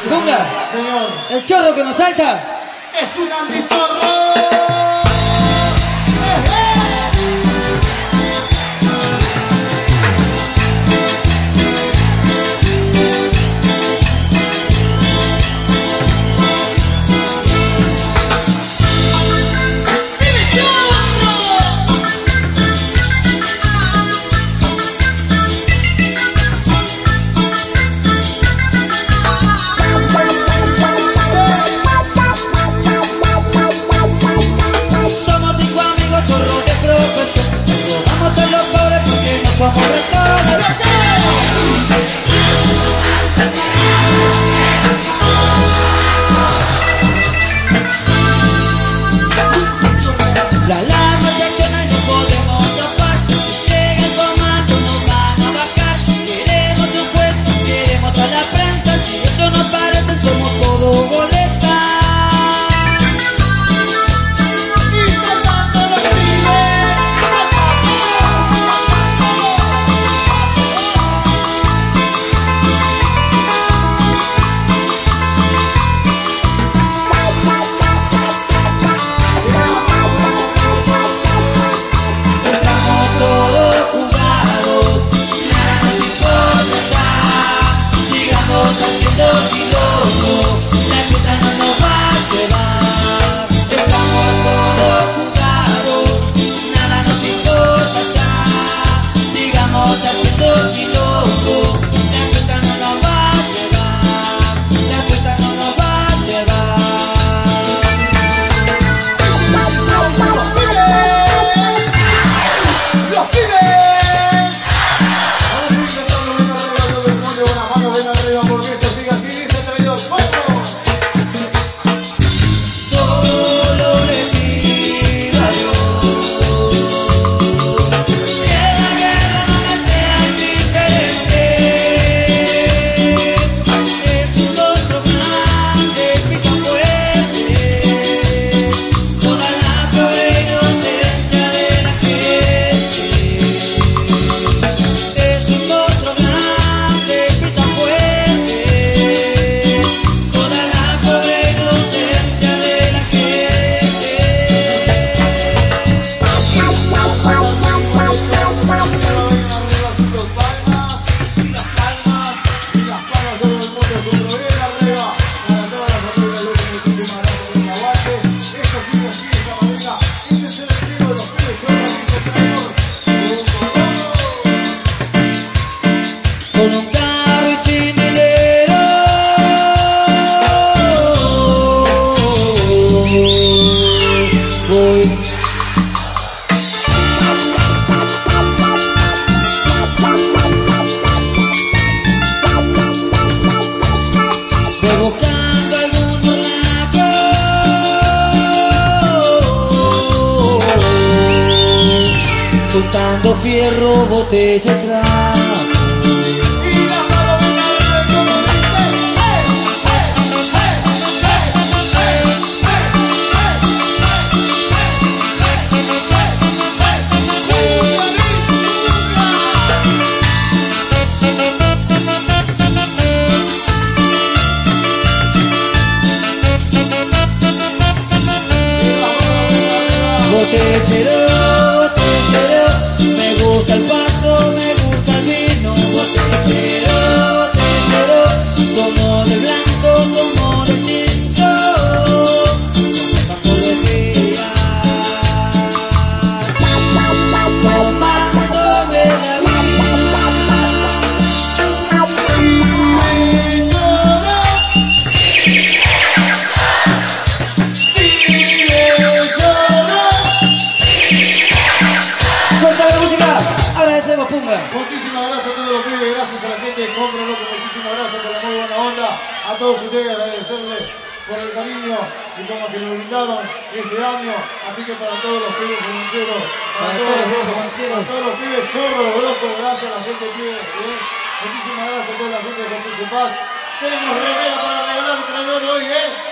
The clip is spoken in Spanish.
Tunga, señor. El chorro que nos salta. Es un ambichorro. por toda la. Jones. Plato, fierro, botella, trapo. botellero Muchísimas gracias a todos los pibes, gracias a la gente de Compro Loco, muchísimas gracias por la muy buena onda. A todos ustedes agradecerles por el cariño y como que nos brindaron este año. Así que para todos los pibes mancheros, para, para, todos, los pibes mancheros, para todos los pibes chorros, locos, gracias a la gente pibe. ¿eh? Muchísimas gracias a toda la gente de José Paz. Tenemos regalo para regalar un traidor hoy, ¿eh?